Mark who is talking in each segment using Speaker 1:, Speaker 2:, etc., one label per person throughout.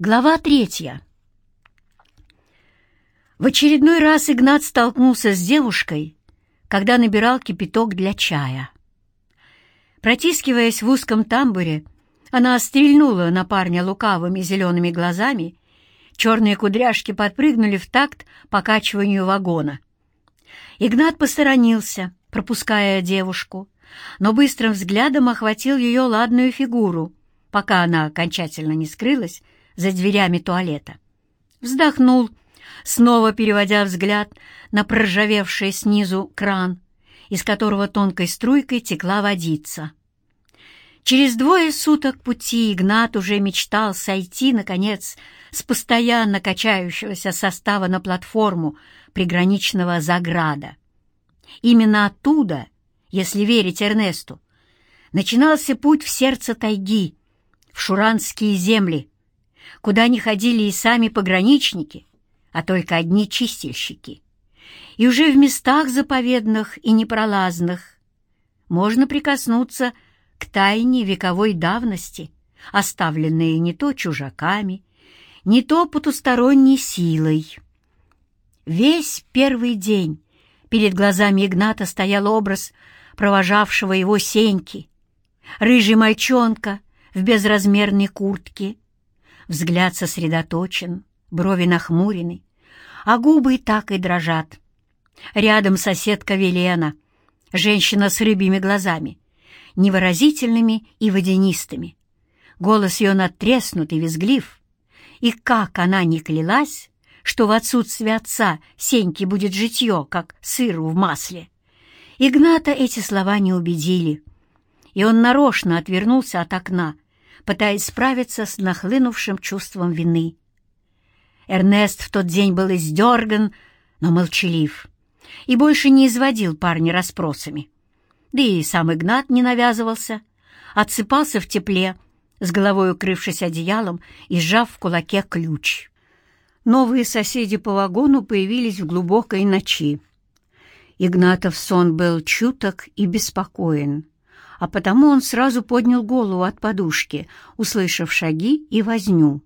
Speaker 1: Глава третья. В очередной раз Игнат столкнулся с девушкой, когда набирал кипяток для чая. Протискиваясь в узком тамбуре, она стрельнула на парня лукавыми зелеными глазами, черные кудряшки подпрыгнули в такт покачиванию вагона. Игнат посторонился, пропуская девушку, но быстрым взглядом охватил ее ладную фигуру, пока она окончательно не скрылась за дверями туалета. Вздохнул, снова переводя взгляд на проржавевший снизу кран, из которого тонкой струйкой текла водица. Через двое суток пути Игнат уже мечтал сойти, наконец, с постоянно качающегося состава на платформу приграничного Заграда. Именно оттуда, если верить Эрнесту, начинался путь в сердце тайги, в шуранские земли, куда не ходили и сами пограничники, а только одни чистильщики. И уже в местах заповедных и непролазных можно прикоснуться к тайне вековой давности, оставленной не то чужаками, не то потусторонней силой. Весь первый день перед глазами Игната стоял образ провожавшего его Сеньки, рыжий мальчонка в безразмерной куртке, взгляд сосредоточен, брови нахмурены, а губы и так и дрожат. Рядом соседка Велена, женщина с рыбьими глазами, невыразительными и водянистыми. Голос ее надтреснут и визглив. И как она не клялась, что в отсутствие отца Сеньке будет житье, как сыру в масле. Игната эти слова не убедили, и он нарочно отвернулся от окна, пытаясь справиться с нахлынувшим чувством вины. Эрнест в тот день был издерган, но молчалив, и больше не изводил парня расспросами. Да и сам Игнат не навязывался, отсыпался в тепле, с головой укрывшись одеялом и сжав в кулаке ключ. Новые соседи по вагону появились в глубокой ночи. Игнатов сон был чуток и беспокоен а потому он сразу поднял голову от подушки, услышав шаги и возню.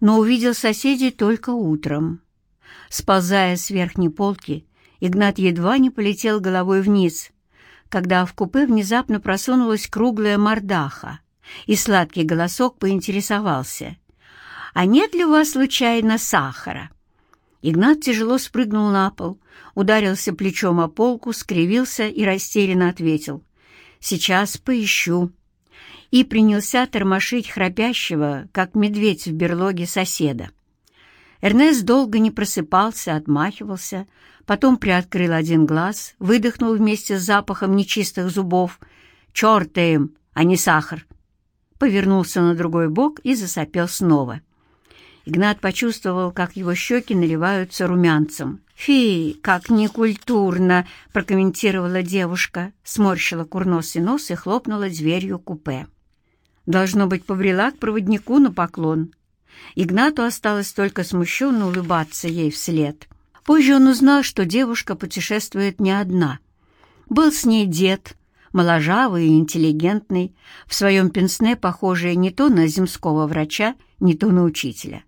Speaker 1: Но увидел соседей только утром. Сползая с верхней полки, Игнат едва не полетел головой вниз, когда в купе внезапно просунулась круглая мордаха, и сладкий голосок поинтересовался. «А нет ли у вас, случайно, сахара?» Игнат тяжело спрыгнул на пол, ударился плечом о полку, скривился и растерянно ответил. Сейчас поищу». И принялся тормошить храпящего, как медведь в берлоге соседа. Эрнест долго не просыпался, отмахивался, потом приоткрыл один глаз, выдохнул вместе с запахом нечистых зубов. «Черт им, а не сахар!» Повернулся на другой бок и засопел снова. Игнат почувствовал, как его щеки наливаются румянцем. «Фи, как некультурно!» — прокомментировала девушка, сморщила курносый нос и хлопнула дверью купе. Должно быть, побрела к проводнику на поклон. Игнату осталось только смущенно улыбаться ей вслед. Позже он узнал, что девушка путешествует не одна. Был с ней дед, моложавый и интеллигентный, в своем пенсне похожий не то на земского врача, не то на учителя.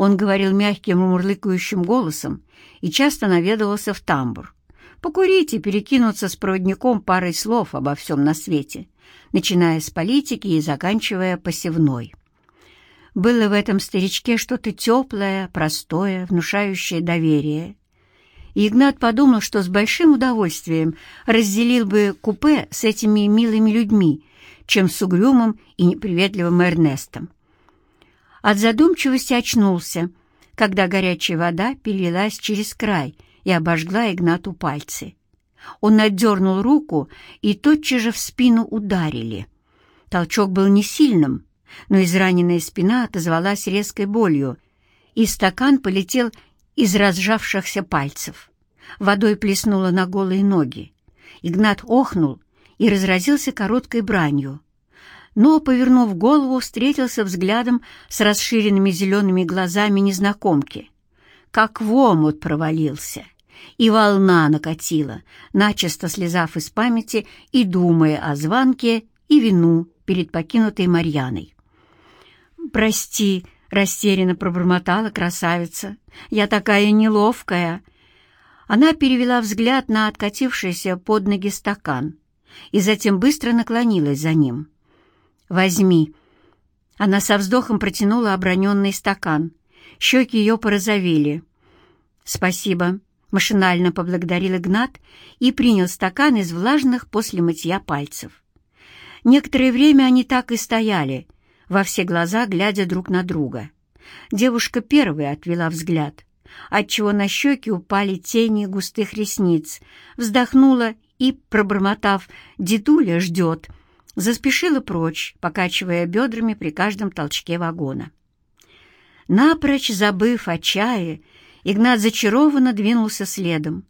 Speaker 1: Он говорил мягким мурлыкающим голосом и часто наведывался в тамбур. Покурить и перекинуться с проводником парой слов обо всем на свете, начиная с политики и заканчивая посевной. Было в этом старичке что-то теплое, простое, внушающее доверие. И Игнат подумал, что с большим удовольствием разделил бы купе с этими милыми людьми, чем с угрюмым и неприветливым Эрнестом. От задумчивости очнулся, когда горячая вода перелилась через край и обожгла Игнату пальцы. Он отдернул руку, и тотчас же в спину ударили. Толчок был не сильным, но израненная спина отозвалась резкой болью, и стакан полетел из разжавшихся пальцев. Водой плеснуло на голые ноги. Игнат охнул и разразился короткой бранью но, повернув голову, встретился взглядом с расширенными зелеными глазами незнакомки. Как в омут провалился, и волна накатила, начисто слезав из памяти и думая о звонке и вину перед покинутой Марьяной. «Прости», — растерянно пробормотала красавица. «Я такая неловкая!» Она перевела взгляд на откатившийся под ноги стакан и затем быстро наклонилась за ним. «Возьми». Она со вздохом протянула оброненный стакан. Щеки ее порозовели. «Спасибо», — машинально поблагодарил Игнат и принял стакан из влажных после мытья пальцев. Некоторое время они так и стояли, во все глаза глядя друг на друга. Девушка первая отвела взгляд, отчего на щеки упали тени густых ресниц, вздохнула и, пробормотав «Дедуля ждет», заспешила прочь, покачивая бедрами при каждом толчке вагона. Напрочь забыв о чае, Игнат зачарованно двинулся следом,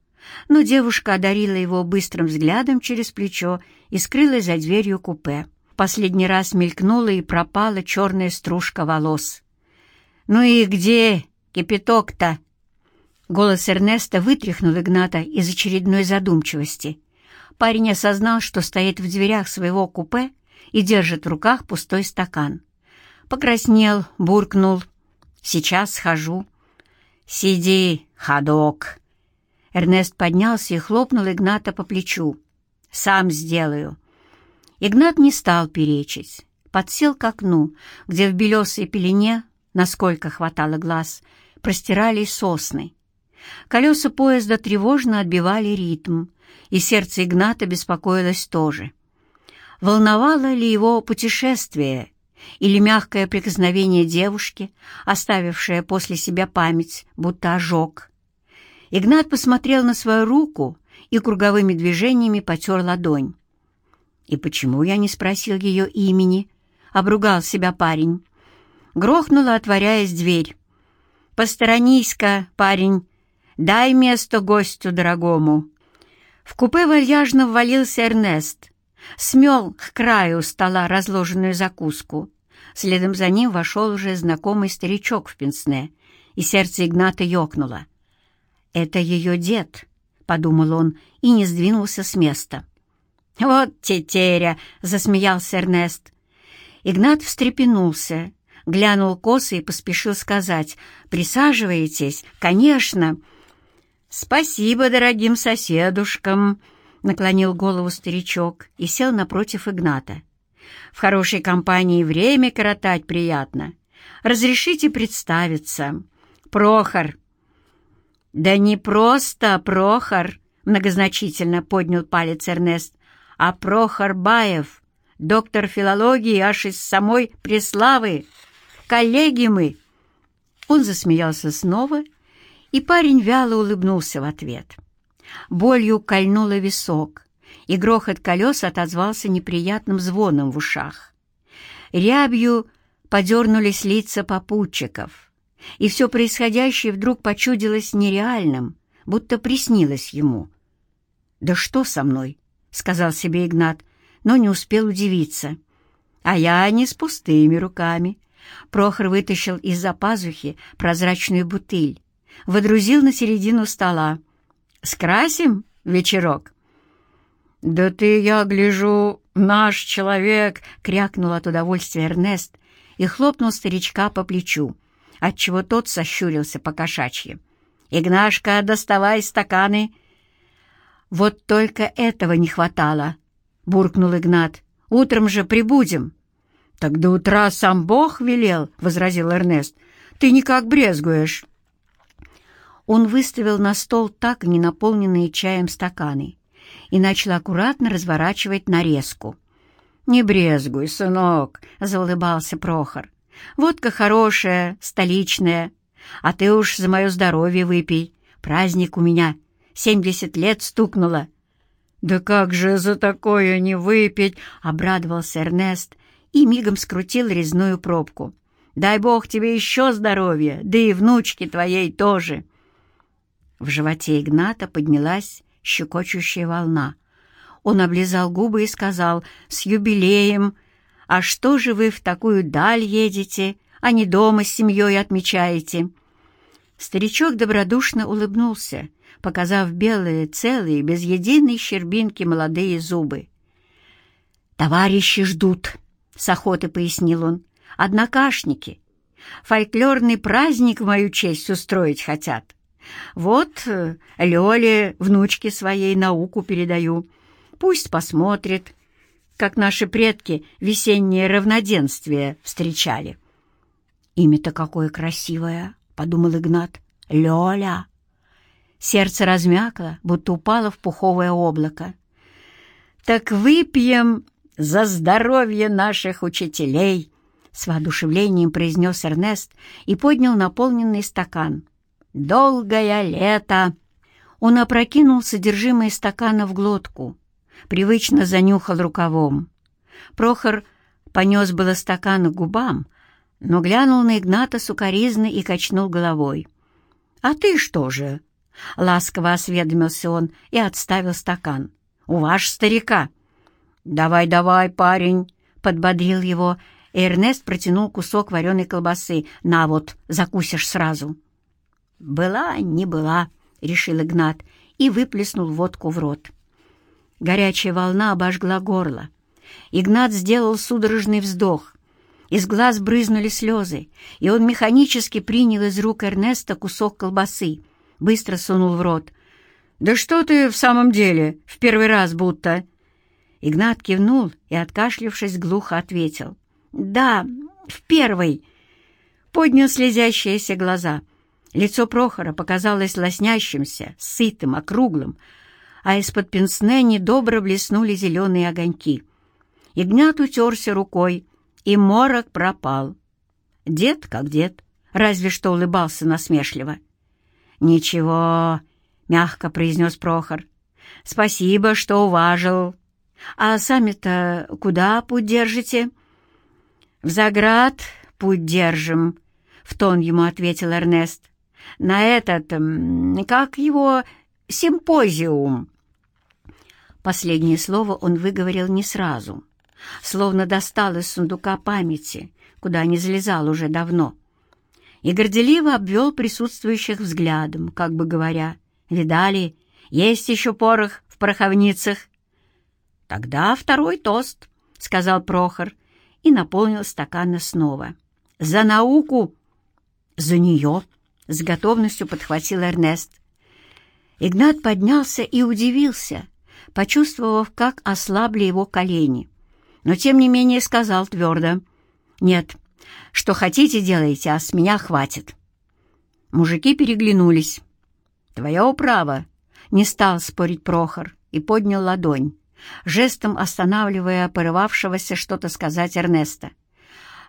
Speaker 1: но девушка одарила его быстрым взглядом через плечо и скрылась за дверью купе. Последний раз мелькнула и пропала черная стружка волос. «Ну и где кипяток-то?» Голос Эрнеста вытряхнул Игната из очередной задумчивости. Парень осознал, что стоит в дверях своего купе и держит в руках пустой стакан. Покраснел, буркнул. «Сейчас схожу». «Сиди, ходок!» Эрнест поднялся и хлопнул Игната по плечу. «Сам сделаю». Игнат не стал перечить. Подсел к окну, где в белесой пелене, насколько хватало глаз, простирались сосны. Колеса поезда тревожно отбивали ритм, и сердце Игната беспокоилось тоже. Волновало ли его путешествие или мягкое прикосновение девушки, оставившее после себя память, будто ожог? Игнат посмотрел на свою руку и круговыми движениями потер ладонь. «И почему я не спросил ее имени?» — обругал себя парень. Грохнула, отворяясь дверь. «Посторонись-ка, парень, дай место гостю дорогому». В купе вальяжно ввалился Эрнест, смел к краю стола разложенную закуску. Следом за ним вошел уже знакомый старичок в пенсне, и сердце Игната ёкнуло. «Это ее дед», — подумал он и не сдвинулся с места. «Вот тетеря!» — засмеялся Эрнест. Игнат встрепенулся, глянул косо и поспешил сказать. «Присаживайтесь, конечно!» «Спасибо дорогим соседушкам!» — наклонил голову старичок и сел напротив Игната. «В хорошей компании время коротать приятно. Разрешите представиться. Прохор». «Да не просто Прохор!» — многозначительно поднял палец Эрнест а Прохор Баев, доктор филологии аж из самой Преславы. Коллеги мы!» Он засмеялся снова, и парень вяло улыбнулся в ответ. Болью кольнула висок, и грохот колес отозвался неприятным звоном в ушах. Рябью подернулись лица попутчиков, и все происходящее вдруг почудилось нереальным, будто приснилось ему. «Да что со мной?» — сказал себе Игнат, но не успел удивиться. А я не с пустыми руками. Прохор вытащил из-за пазухи прозрачную бутыль, водрузил на середину стола. «Скрасим вечерок?» «Да ты, я гляжу, наш человек!» — крякнул от удовольствия Эрнест и хлопнул старичка по плечу, отчего тот сощурился по кошачьи. «Игнашка, доставай стаканы «Вот только этого не хватало», — буркнул Игнат. «Утром же прибудем». «Так до утра сам Бог велел», — возразил Эрнест. «Ты никак брезгуешь». Он выставил на стол так не наполненные чаем стаканы и начал аккуратно разворачивать нарезку. «Не брезгуй, сынок», — заулыбался Прохор. «Водка хорошая, столичная, а ты уж за мое здоровье выпей. Праздник у меня Семьдесят лет стукнуло. «Да как же за такое не выпить?» — обрадовался Эрнест и мигом скрутил резную пробку. «Дай бог тебе еще здоровья, да и внучке твоей тоже!» В животе Игната поднялась щекочущая волна. Он облизал губы и сказал «С юбилеем! А что же вы в такую даль едете, а не дома с семьей отмечаете?» Старичок добродушно улыбнулся показав белые, целые, без единой щербинки молодые зубы. «Товарищи ждут», — с охоты пояснил он, — «однокашники. Фольклорный праздник в мою честь устроить хотят. Вот э, Лёле, внучке своей, науку передаю. Пусть посмотрит, как наши предки весеннее равноденствие встречали. «Имя-то какое красивое!» — подумал Игнат. «Лёля!» Сердце размякло, будто упало в пуховое облако. «Так выпьем за здоровье наших учителей!» С воодушевлением произнес Эрнест и поднял наполненный стакан. «Долгое лето!» Он опрокинул содержимое стакана в глотку, привычно занюхал рукавом. Прохор понес было стакан к губам, но глянул на Игната сукоризно и качнул головой. «А ты что же?» — ласково осведомился он и отставил стакан. «У ваш старика». «Давай, давай, парень!» — подбодрил его, и Эрнест протянул кусок вареной колбасы. «На вот, закусишь сразу». «Была, не была», — решил Игнат и выплеснул водку в рот. Горячая волна обожгла горло. Игнат сделал судорожный вздох. Из глаз брызнули слезы, и он механически принял из рук Эрнеста кусок колбасы, быстро сунул в рот. «Да что ты в самом деле, в первый раз будто?» Игнат кивнул и, откашлившись, глухо ответил. «Да, в первый!» Поднял слезящиеся глаза. Лицо Прохора показалось лоснящимся, сытым, округлым, а из-под пенсне недобро блеснули зеленые огоньки. Игнат утерся рукой, и морок пропал. Дед как дед, разве что улыбался насмешливо. «Ничего», — мягко произнес Прохор, — «спасибо, что уважил. А сами-то куда путь держите?» «В Заград путь держим», — в тон ему ответил Эрнест. «На этот, как его, симпозиум». Последнее слово он выговорил не сразу, словно достал из сундука памяти, куда не залезал уже давно — и горделиво обвел присутствующих взглядом, как бы говоря, «Видали, есть еще порох в пороховницах». «Тогда второй тост», — сказал Прохор и наполнил стаканы снова. «За науку!» «За нее!» — с готовностью подхватил Эрнест. Игнат поднялся и удивился, почувствовав, как ослабли его колени. Но, тем не менее, сказал твердо, «Нет, что хотите, делайте, а с меня хватит». Мужики переглянулись. «Твое право», — не стал спорить Прохор и поднял ладонь, жестом останавливая порывавшегося что-то сказать Эрнеста.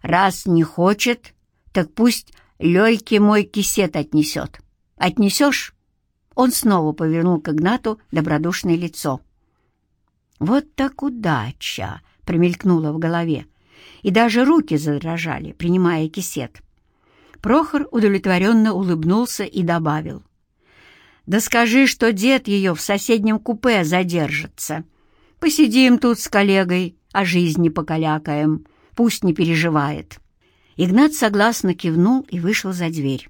Speaker 1: «Раз не хочет, так пусть Лёльке мой кисет отнесет. Отнесешь?» Он снова повернул к Игнату добродушное лицо. «Вот так удача!» — промелькнула в голове и даже руки задрожали, принимая кисет. Прохор удовлетворенно улыбнулся и добавил. «Да скажи, что дед ее в соседнем купе задержится. Посидим тут с коллегой, о жизни покалякаем, пусть не переживает». Игнат согласно кивнул и вышел за дверь.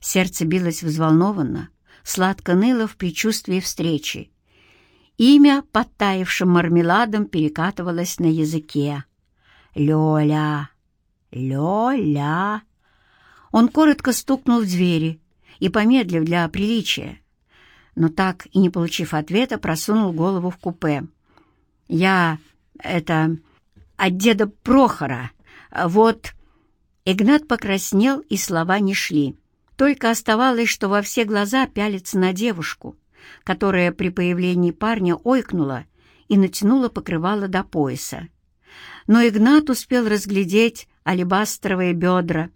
Speaker 1: Сердце билось взволнованно, сладко ныло в предчувствии встречи. Имя подтаившим мармеладом перекатывалось на языке. «Лёля! Лёля!» Он коротко стукнул в двери и, помедлив для приличия, но так и не получив ответа, просунул голову в купе. «Я... это... от деда Прохора. Вот...» Игнат покраснел, и слова не шли. Только оставалось, что во все глаза пялиться на девушку, которая при появлении парня ойкнула и натянула покрывало до пояса но Игнат успел разглядеть алебастровые бедра,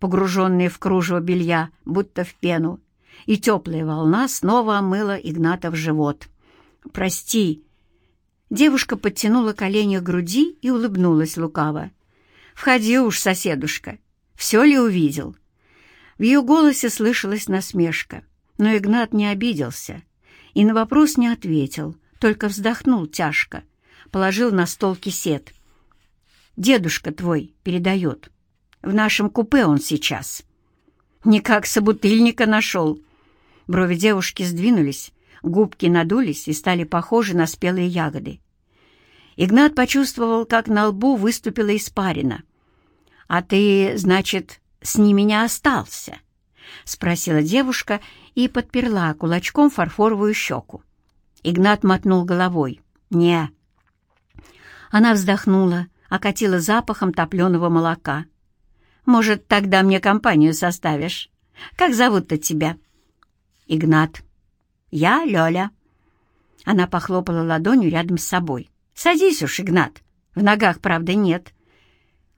Speaker 1: погруженные в кружево белья, будто в пену, и теплая волна снова омыла Игната в живот. «Прости!» Девушка подтянула колени к груди и улыбнулась лукаво. «Входи уж, соседушка! Все ли увидел?» В ее голосе слышалась насмешка, но Игнат не обиделся и на вопрос не ответил, только вздохнул тяжко, положил на стол кисет — дедушка твой передает. В нашем купе он сейчас. Никак собутыльника нашел. Брови девушки сдвинулись, губки надулись и стали похожи на спелые ягоды. Игнат почувствовал, как на лбу выступила испарина. «А ты, значит, с ними не остался?» — спросила девушка и подперла кулачком фарфоровую щеку. Игнат мотнул головой. «Не». Она вздохнула, окатила запахом топленого молока. «Может, тогда мне компанию составишь? Как зовут-то тебя?» «Игнат». «Я Лёля». Она похлопала ладонью рядом с собой. «Садись уж, Игнат. В ногах, правда, нет».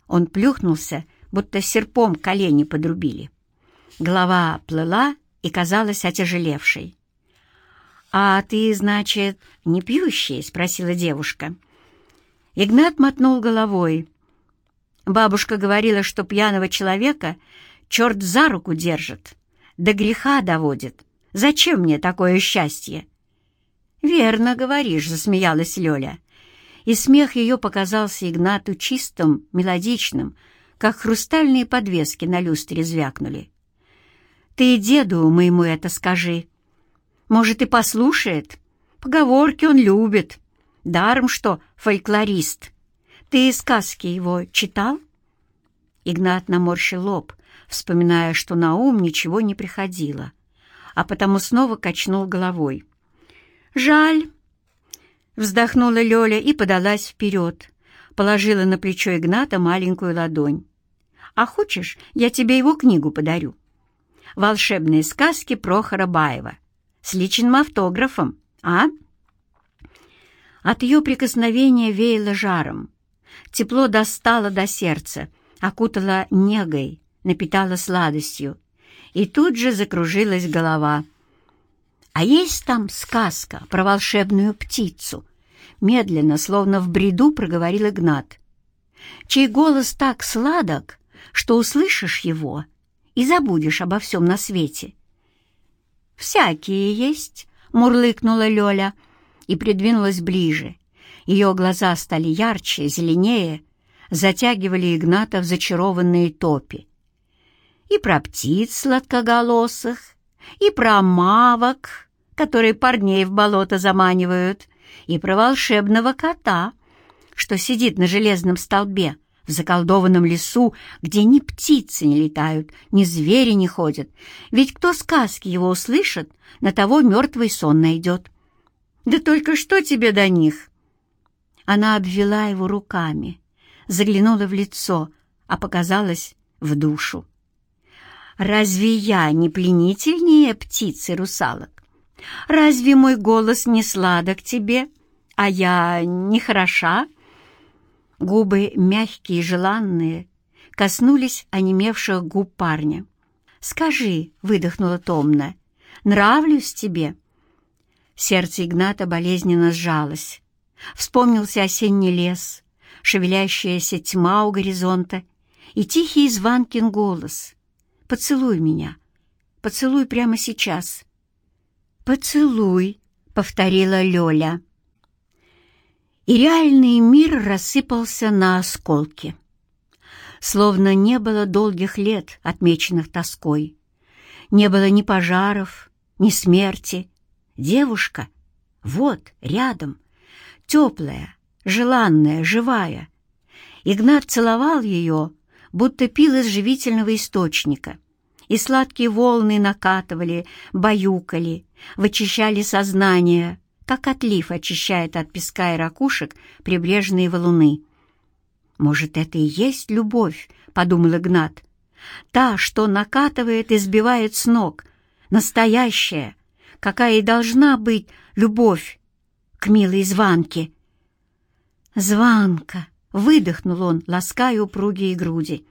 Speaker 1: Он плюхнулся, будто серпом колени подрубили. Голова плыла и казалась отяжелевшей. «А ты, значит, не пьющий?» — спросила девушка. Игнат мотнул головой. Бабушка говорила, что пьяного человека черт за руку держит, до греха доводит. Зачем мне такое счастье? «Верно говоришь», — засмеялась Лёля. И смех ее показался Игнату чистым, мелодичным, как хрустальные подвески на люстре звякнули. «Ты деду моему это скажи. Может, и послушает. Поговорки он любит». Даром что фольклорист. Ты сказки его читал?» Игнат наморщил лоб, вспоминая, что на ум ничего не приходило, а потому снова качнул головой. «Жаль!» Вздохнула Лёля и подалась вперед, положила на плечо Игната маленькую ладонь. «А хочешь, я тебе его книгу подарю?» «Волшебные сказки Прохора Баева» с личным автографом, а?» От ее прикосновения веяло жаром. Тепло достало до сердца, окутало негой, напитало сладостью. И тут же закружилась голова. «А есть там сказка про волшебную птицу?» Медленно, словно в бреду, проговорил Игнат. «Чей голос так сладок, что услышишь его и забудешь обо всем на свете». «Всякие есть», — мурлыкнула Лёля, — и придвинулась ближе. Ее глаза стали ярче, зеленее, затягивали Игната в зачарованные топи. И про птиц сладкоголосых, и про мавок, которые парней в болото заманивают, и про волшебного кота, что сидит на железном столбе в заколдованном лесу, где ни птицы не летают, ни звери не ходят, ведь кто сказки его услышит, на того мертвый сон найдет. Да только что тебе до них?» Она обвела его руками, заглянула в лицо, а показалась в душу. «Разве я не пленительнее птицы русалок? Разве мой голос не сладок тебе, а я не хороша?» Губы мягкие и желанные коснулись онемевших губ парня. «Скажи», — выдохнула томно, — «нравлюсь тебе?» Сердце Игната болезненно сжалось. Вспомнился осенний лес, шевелящаяся тьма у горизонта и тихий звонкин голос. «Поцелуй меня! Поцелуй прямо сейчас!» «Поцелуй!» — повторила Лёля. И реальный мир рассыпался на осколки. Словно не было долгих лет, отмеченных тоской. Не было ни пожаров, ни смерти, Девушка вот, рядом, теплая, желанная, живая. Игнат целовал ее, будто пил из живительного источника, и сладкие волны накатывали, баюкали, вычищали сознание, как отлив очищает от песка и ракушек прибрежные валуны. «Может, это и есть любовь?» — подумал Игнат. «Та, что накатывает и сбивает с ног, настоящая, какая и должна быть любовь к милой Званке. «Званка!» — выдохнул он, лаская упругие груди.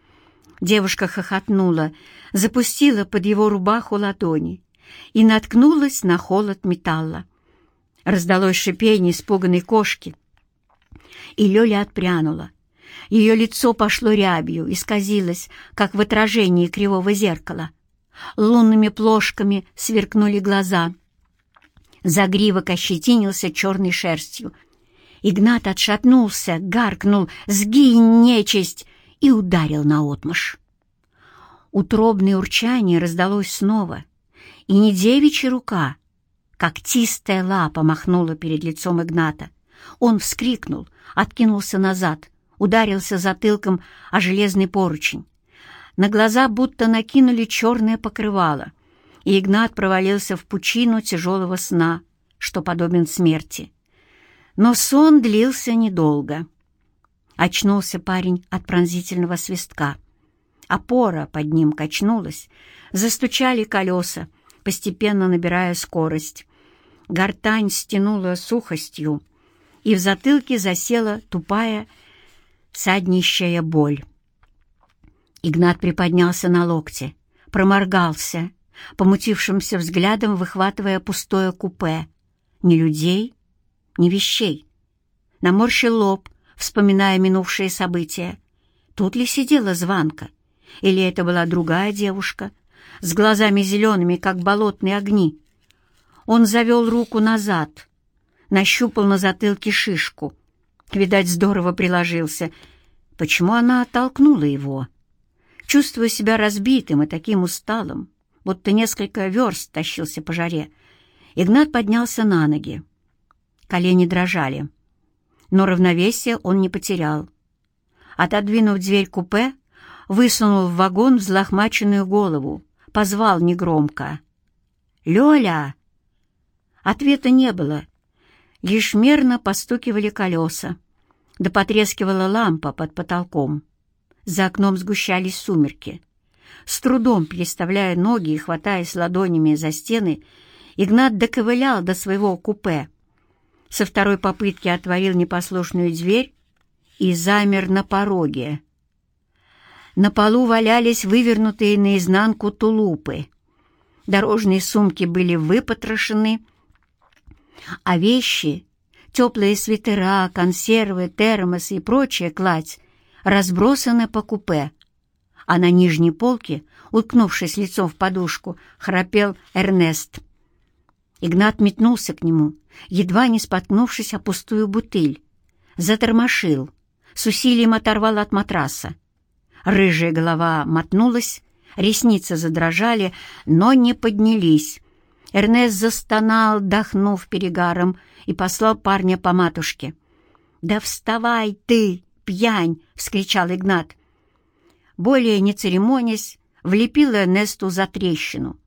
Speaker 1: Девушка хохотнула, запустила под его рубаху ладони и наткнулась на холод металла. Раздалось шипение испуганной кошки, и Лёля отпрянула. Ее лицо пошло рябью, исказилось, как в отражении кривого зеркала. Лунными плошками сверкнули глаза. Загривок ощетинился черной шерстью. Игнат отшатнулся, гаркнул «Сгинь, нечисть!» И ударил наотмашь. Утробное урчание раздалось снова, и не девичья рука, когтистая лапа махнула перед лицом Игната. Он вскрикнул, откинулся назад, ударился затылком о железный поручень. На глаза будто накинули черное покрывало, и Игнат провалился в пучину тяжелого сна, что подобен смерти. Но сон длился недолго. Очнулся парень от пронзительного свистка. Опора под ним качнулась, застучали колеса, постепенно набирая скорость. Гортань стянула сухостью, и в затылке засела тупая, саднищая боль. Игнат приподнялся на локте, проморгался, помутившимся взглядом выхватывая пустое купе. Ни людей, ни вещей. Наморщил лоб, вспоминая минувшие события. Тут ли сидела Званка? Или это была другая девушка, с глазами зелеными, как болотные огни? Он завел руку назад, нащупал на затылке шишку. Видать, здорово приложился. Почему она оттолкнула его? Чувствуя себя разбитым и таким усталым, будто несколько верст тащился по жаре, Игнат поднялся на ноги. Колени дрожали, но равновесие он не потерял. Отодвинув дверь купе, высунул в вагон взлохмаченную голову, позвал негромко. «Лёля!» Ответа не было, лишь мерно постукивали колеса, да потрескивала лампа под потолком. За окном сгущались сумерки. С трудом переставляя ноги и хватаясь ладонями за стены, Игнат доковылял до своего купе. Со второй попытки отворил непослушную дверь и замер на пороге. На полу валялись вывернутые наизнанку тулупы. Дорожные сумки были выпотрошены, а вещи, теплые свитера, консервы, термосы и прочая кладь разбросаны по купе, а на нижней полке, уткнувшись лицом в подушку, храпел Эрнест. Игнат метнулся к нему, едва не споткнувшись о пустую бутыль, затормошил, с усилием оторвал от матраса. Рыжая голова мотнулась, ресницы задрожали, но не поднялись. Эрнест застонал, дохнув перегаром, и послал парня по матушке. «Да вставай ты!» пьянь!» — вскричал Игнат. Более не церемонясь, влепила Эрнесту за трещину.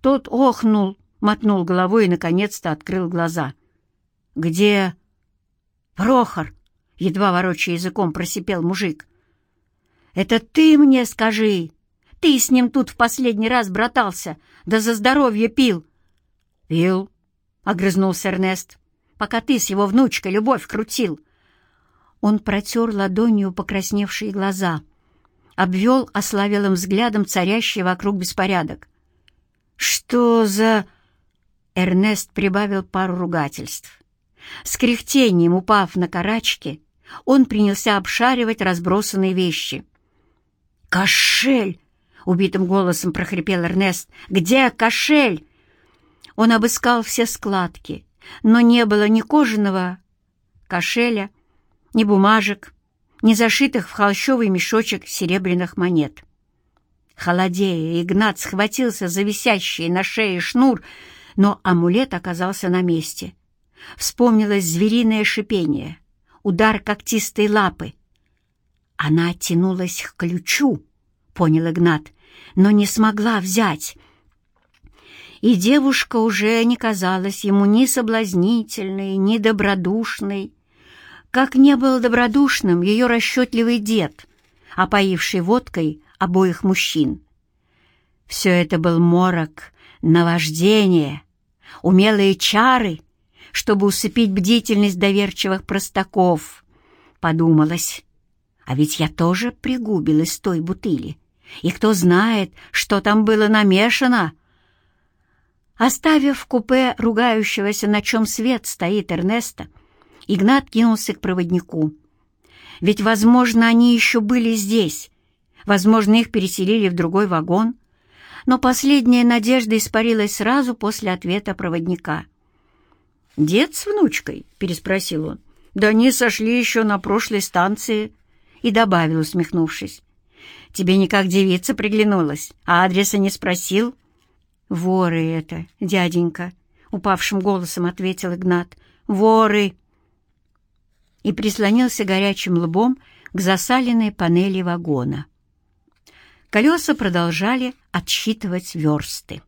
Speaker 1: Тот охнул, мотнул головой и, наконец-то, открыл глаза. «Где...» «Прохор!» — едва ворочая языком просипел мужик. «Это ты мне скажи! Ты с ним тут в последний раз братался, да за здоровье пил!» «Пил!» — огрызнулся Эрнест. «Пока ты с его внучкой любовь крутил!» Он протер ладонью покрасневшие глаза, обвел ославелым взглядом царящий вокруг беспорядок. «Что за...» Эрнест прибавил пару ругательств. С кряхтением упав на карачки, он принялся обшаривать разбросанные вещи. «Кошель!» — убитым голосом прохрипел Эрнест. «Где кошель?» Он обыскал все складки, но не было ни кожаного кошеля, ни бумажек, ни зашитых в холщовый мешочек серебряных монет. Холодея, Игнат схватился за висящий на шее шнур, но амулет оказался на месте. Вспомнилось звериное шипение, удар когтистой лапы. Она тянулась к ключу, понял Игнат, но не смогла взять. И девушка уже не казалась ему ни соблазнительной, ни добродушной, как не был добродушным ее расчетливый дед, опоивший водкой обоих мужчин. Все это был морок, наваждение, умелые чары, чтобы усыпить бдительность доверчивых простаков. Подумалось, а ведь я тоже пригубил из той бутыли, и кто знает, что там было намешано. Оставив в купе ругающегося, на чем свет стоит Эрнеста, Игнат кинулся к проводнику. Ведь, возможно, они еще были здесь. Возможно, их переселили в другой вагон. Но последняя надежда испарилась сразу после ответа проводника. «Дед с внучкой?» — переспросил он. «Да они сошли еще на прошлой станции». И добавил, усмехнувшись. «Тебе никак девица приглянулась, а адреса не спросил?» «Воры это, дяденька», — упавшим голосом ответил Игнат. «Воры!» и прислонился горячим лбом к засаленной панели вагона. Колеса продолжали отсчитывать версты.